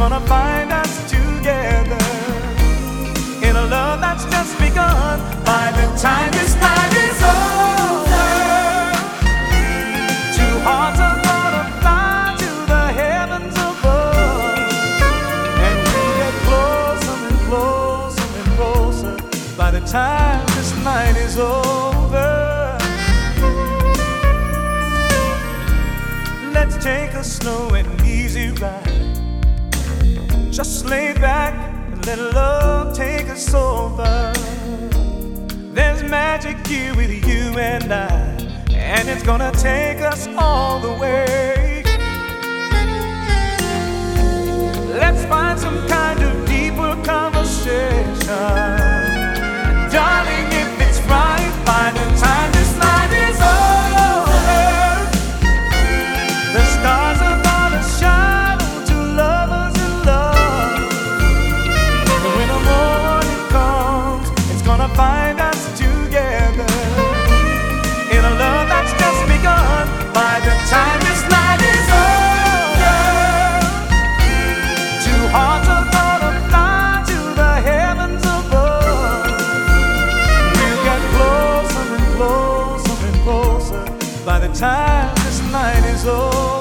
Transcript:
gonna find us together in a love that's just begun. By the time this night is over, two hearts are gonna fly to the heavens above, and we get closer and closer and closer. By the time this night is over, let's take a slow and easy ride. Just lay back and let love take us over. There's magic here with you and I, and it's gonna take us all the way. Let's find some kind time this night is over.